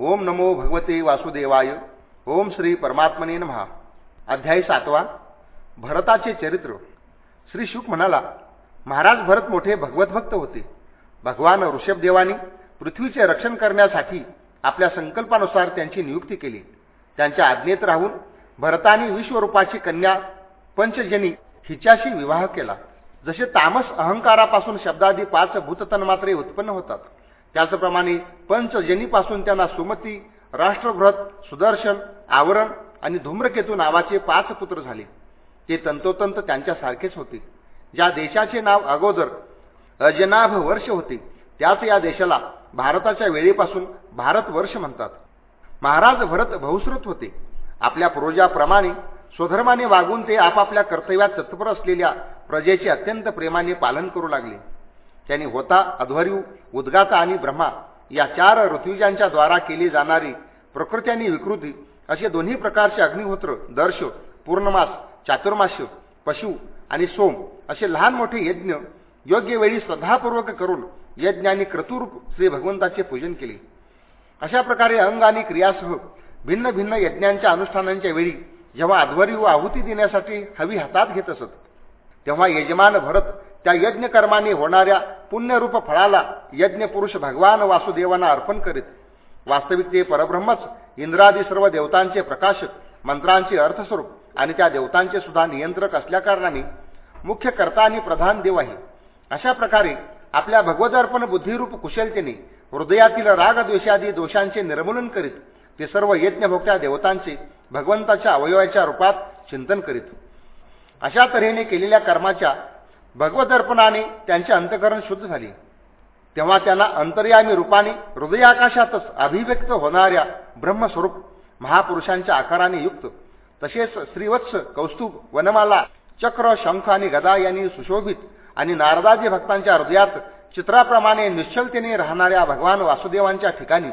ओम नमो भगवते वासुदेवाय. ओम श्री परमात्मने महा अध्यायी सातवा. भरताचे चरित्र. श्री शुक म्हणाला महाराज भरत मोठे भगवतभक्त होते. भगवान ऋषभदेवानी पृथ्वीचे रक्षण करण्यासाठी आपल्या संकल्पानुसार त्यांची नियुक्ती केली. त्यांच्या आज्ञेत राहून भरतानी विश्वरूपाची कन्या पंचजनी हिच्याशी विवाह केला. जसे तामस अहंकारापासून शब्दादी पाच भूततन्मात्रे उत्पन्न होतात. त्याचप्रमाणे पंचजनीपासून त्यांना सुमती राष्ट्रभ्रत सुदर्शन आवरण आणि धूम्रकेतू नावाचे पाच पुत्र झाले. ते तंतोतंत त्यांच्यासारखेच होते. ज्या देशाचे नाव अगोदर अजनाभ वर्ष होते त्याच या देशाला भारताच्या वेळेपासून भारतवर्ष म्हणतात. महाराज भरत बहुश्रुत होते. आपल्या पूर्वजाप्रमाणे स्वधर्माने वागून ते आपापल्या कर्तव्यात तत्पर असलेल्या प्रजेचे अत्यंत प्रेमाने पालन करू लागले. त्यांनी होता अध्वर्यू उद्गाता आणि ब्रह्मा या चार ऋत्विजांच्या द्वारा केली जाणारी प्रकृती आणि विकृती असे दोन्ही प्रकारचे अग्निहोत्र दर्श पूर्णमास चातुर्मास्य पशु आणि सोम असे लहान मोठे यज्ञ योग्य वेळी श्रद्धापूर्वक करून यज्ञ आणि क्रतुरूप श्री भगवंताचे पूजन केले. अशा प्रकारे अंग आणि क्रियासह भिन्न भिन्न यज्ञांच्या अनुष्ठानांच्या वेळी जेव्हा अध्वरी व आहुती देण्यासाठी हवी हातात घेत असत तेव्हा यजमान भरत त्या यज्ञकर्माने होणाऱ्या पुण्यरूप फळाला यज्ञपुरुष भगवान वासुदेवांना अर्पण करीत वास्तविक ते परब्रह्मच इंद्रादी सर्व देवतांचे प्रकाशक मंत्रांचे अर्थस्वरूप आणि त्या देवतांचे सुद्धा नियंत्रक असल्याकारणाने मुख्य कर्ता आणि प्रधान देव आहे. अशा प्रकारे आपल्या भगवदर्पण बुद्धिरूप कुशलतेने हृदयातील रागद्वेषादी दोषांचे निर्मूलन करीत ते सर्व यज्ञभोक्त्या देवतांचे भगवंताच्या अवयवाच्या रूपात चिंतन करीत. अशा तऱ्हेने केलेल्या कर्माच्या भगवदर्पणाने त्यांचे अंतकरण शुद्ध झाले. तेव्हा त्यांना अंतर्यामी रूपाने हृदयाकाशातच अभिव्यक्त होणाऱ्या ब्रह्मस्वरूप महापुरुषांच्या आकाराने युक्त. तसेच श्रीवत्स कौस्तुभ वनमाला चक्र शंख आणि गदा यांनी सुशोभित आणि नारदाजी भक्तांच्या हृदयात चित्राप्रमाणे निश्चलतेने राहणाऱ्या भगवान वासुदेवांच्या ठिकाणी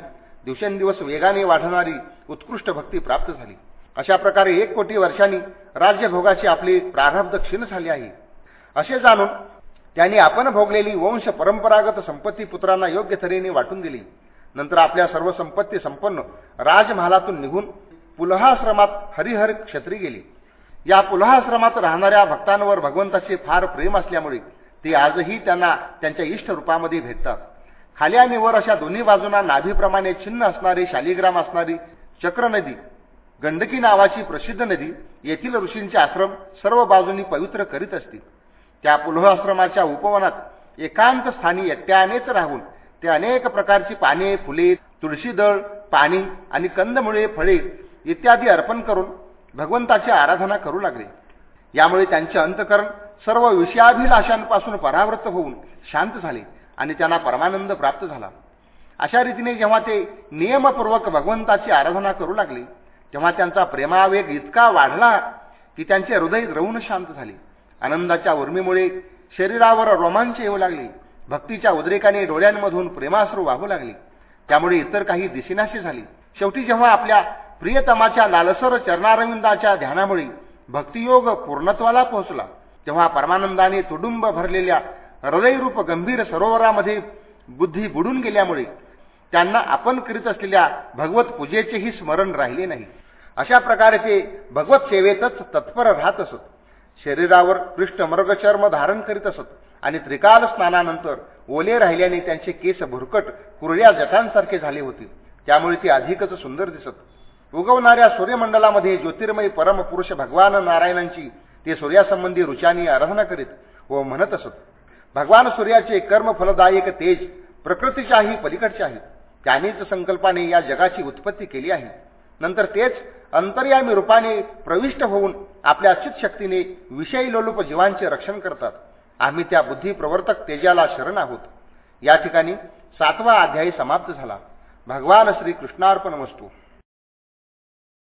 दिवसेंदिवस वेगाने वाढणारी उत्कृष्ट भक्ती प्राप्त झाली. अशा प्रकारे एक कोटी वर्षांनी राज्यभोगाची आपली प्रारब्ध क्षीण झाली आहे. असे जाणून त्यांनी आपण भोगलेली वंश परंपरागत संपत्ती पुत्रांना योग्य तऱ्हेने वाटून दिली. नंतर आपल्या सर्व संपत्ती संपन्न राजमहालातून निघून पुलहाश्रमात हरिहर क्षत्री गेली. या पुलहाश्रमात राहणाऱ्या भक्तांवर भगवंताचे फार प्रेम असल्यामुळे ते आजही त्यांना त्यांच्या इष्ट रूपामध्ये भेटतात. खाली आणि वर अशा दोन्ही बाजूंना नाभीप्रमाणे छिन्न असणारी शालिग्राम असणारी चक्र नदी गंडकी नावाची प्रसिद्ध नदी येथील ऋषींचे आश्रम सर्व बाजूंनी पवित्र करीत असतील त्या पुलह आश्रमाच्या उपवनात एकांत स्थानी एकट्यानेच राहून ते अनेक प्रकारची पाने फुले तुळशीदळ पाणी आणि कंदमुळे फळे इत्यादी अर्पण करून भगवंताची आराधना करू लागले. यामुळे त्यांचे अंतकरण सर्व विषयाभिलाषांपासून परावृत्त होऊन शांत झाले आणि त्यांना परमानंद प्राप्त झाला. अशा रीतीने जेव्हा ते नियमपूर्वक भगवंताची आराधना करू लागले तेव्हा त्यांचा प्रेमावेग इतका वाढला की त्यांचे हृदय रवून शांत झाले. आनंदाच्या उर्मीमुळे शरीरावर रोमांच येऊ लागले. भक्तीच्या उद्रेकाने डोळ्यांमधून प्रेमाश्रू वाहू लागले. त्यामुळे इतर काही दिशेनाशी झाली. शेवटी जेव्हा आपल्या प्रियतमाच्या लालसर चरणारविंदाच्या ध्यानामुळे भक्तियोग पूर्णत्वाला पोहोचला तेव्हा परमानंदाने तुडुंब भरलेल्या हृदयरूप गंभीर सरोवरामध्ये बुद्धी बुडून गेल्यामुळे त्यांना आपण करीत असलेल्या भगवत पूजेचेही स्मरण राहिले नाही. अशा प्रकारे ते भगवत सेवेतच तत्पर राहत असत. शरीरावर कृष्ण मृगचर्म धारण करीत असत आणि त्रिकाल स्नानानंतर ओले राहिल्याने त्यांचे केस भुरकट कुरड्या जटांसारखे झाले होते. त्यामुळे ते अधिकच सुंदर दिसत. उगवणाऱ्या सूर्यमंडलामध्ये ज्योतिर्मयी परमपुरुष भगवान नारायणांची ते सूर्यासंबंधी रुचानी आराधना करीत व म्हणत असत भगवान सूर्याचे कर्मफलदायक तेज प्रकृतीच्याही पलीकडचे आहे त्यानेच संकल्पाने या जगाची उत्पत्ती केली आहे. नंतर तेच अंतर्यामी रूपाने प्रविष्ट होऊन आपल्या शक्तीने विषयी लोलूप जीवांचे रक्षण करतात. आम्ही त्या बुद्धी प्रवर्तक तेजाला शरण आहोत. या ठिकाणी सातवा अध्यायी समाप्त झाला. भगवान श्री कृष्णार्पण वस्तू